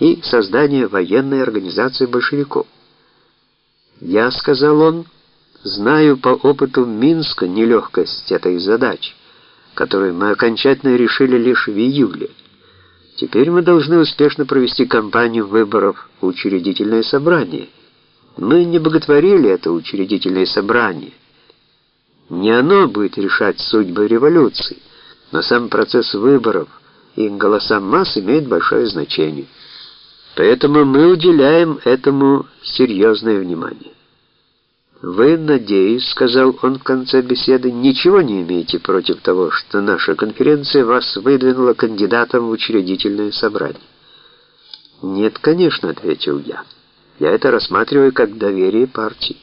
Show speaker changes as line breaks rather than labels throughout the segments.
и создание военной организации большевиков. «Я», — сказал он, — «знаю по опыту Минска нелегкость этой задачи, которую мы окончательно решили лишь в июле. Теперь мы должны успешно провести кампанию выборов в учредительное собрание. Мы не боготворили это учредительное собрание. Не оно будет решать судьбы революции, но сам процесс выборов и голоса масс имеет большое значение». Поэтому мы уделяем этому серьезное внимание. «Вы, надеюсь, — сказал он в конце беседы, — ничего не имеете против того, что наша конференция вас выдвинула кандидатом в учредительное собрание?» «Нет, конечно», — ответил я. «Я это рассматриваю как доверие партии».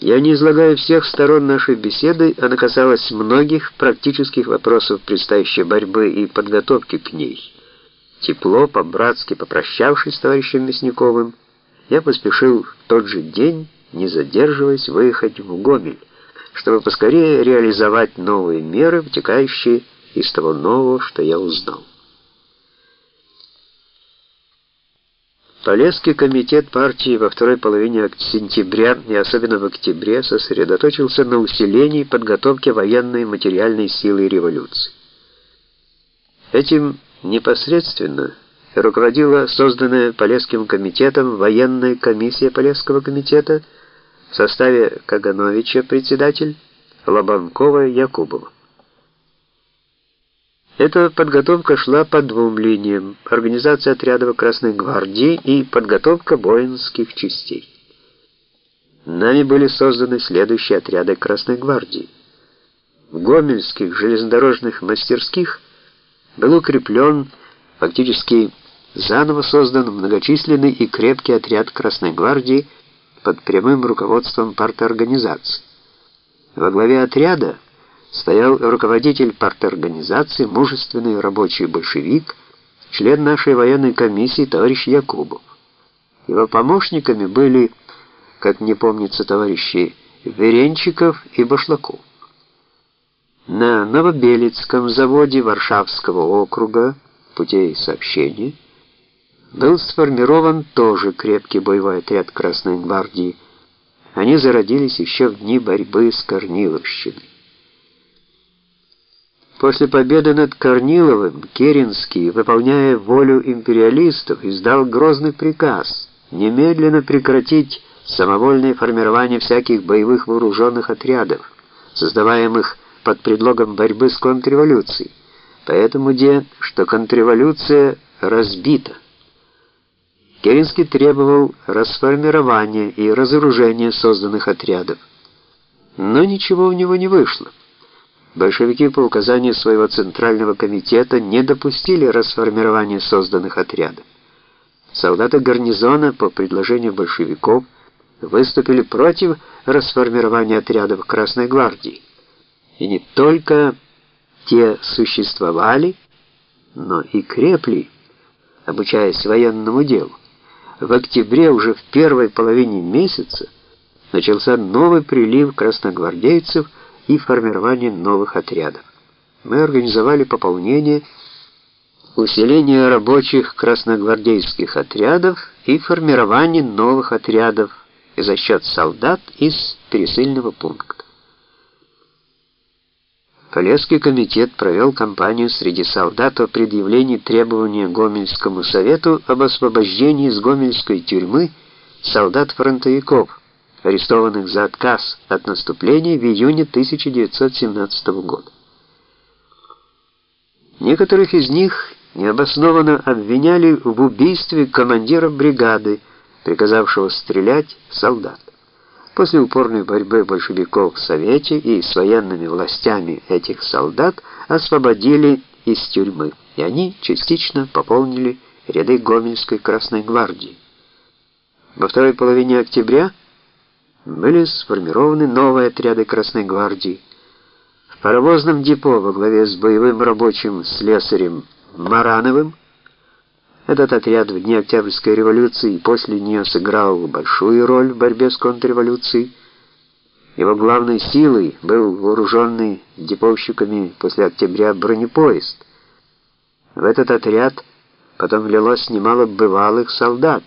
Я не излагаю всех сторон нашей беседы, она касалась многих практических вопросов предстоящей борьбы и подготовки к ней. Тепло, по-братски попрощавшись с товарищем Мясниковым, я поспешил в тот же день, не задерживаясь, выехать в Гомель, чтобы поскорее реализовать новые меры, вытекающие из того нового, что я узнал. Полесский комитет партии во второй половине сентября и особенно в октябре сосредоточился на усилении и подготовке военной материальной силы революции. Этим непосредственно руководила созданная Полесским комитетом военная комиссия Полесского комитета в составе Кагановича председатель, Лобанкова Якубова. Эта подготовка шла по двум линиям: организация отрядов Красной гвардии и подготовка воинских частей. Нами были созданы следующие отряды Красной гвардии. В Гомельских железнодорожных мастерских был укреплен, фактически заново создан многочисленный и крепкий отряд Красной гвардии под прямым руководством парторганизации. Во главе отряда стоял руководитель парторганизации, мужественный рабочий большевик, член нашей военной комиссии товарищ Якубов. Его помощниками были, как мне помнится, товарищи Веренчиков и Башлаков. На Новобелецком заводе Варшавского округа путей сообщения был сформирован тоже крепкий боевой отряд Красной гвардии. Они зародились еще в дни борьбы с Корниловщиной. После победы над Корниловым Керенский, выполняя волю империалистов, издал грозный приказ немедленно прекратить самовольное формирование всяких боевых вооруженных отрядов, создаваемых под предлогом борьбы с контрреволюцией. Поэтому де, что контрреволюция разбита. Керенский требовал расформирования и разоружения созданных отрядов. Но ничего у него не вышло. Большевики по указанию своего Центрального комитета не допустили расформирования созданных отрядов. Солдаты гарнизона по предложению большевиков выступили против расформирования отрядов Красной гвардии. И не только те существовали, но и крепли, обучаясь военному делу. В октябре уже в первой половине месяца начался новый прилив красногвардейцев и формирование новых отрядов. Мы организовали пополнение, усиление рабочих красногвардейских отрядов и формирование новых отрядов за счет солдат из пересыльного пункта. Полесский комитет провел кампанию среди солдат о предъявлении требования Гомельскому совету об освобождении из Гомельской тюрьмы солдат-фронтовиков, арестованных за отказ от наступления в июне 1917 года. Некоторых из них необоснованно обвиняли в убийстве командира бригады, приказавшего стрелять солдат. После упорной борьбы большевиков в Совете и с военными властями этих солдат освободили из тюрьмы, и они частично пополнили ряды Гомельской Красной гвардии. Во второй половине октября были сформированы новые отряды Красной гвардии. В паровозном депо во главе с боевым рабочим слесарем Марановым этот отряд в дни Октябрьской революции и после нее сыграл большую роль в борьбе с контрреволюцией. Его главной силой был вооруженный деповщиками после октября бронепоезд. В этот отряд Потом лилось немало бывалых солдат,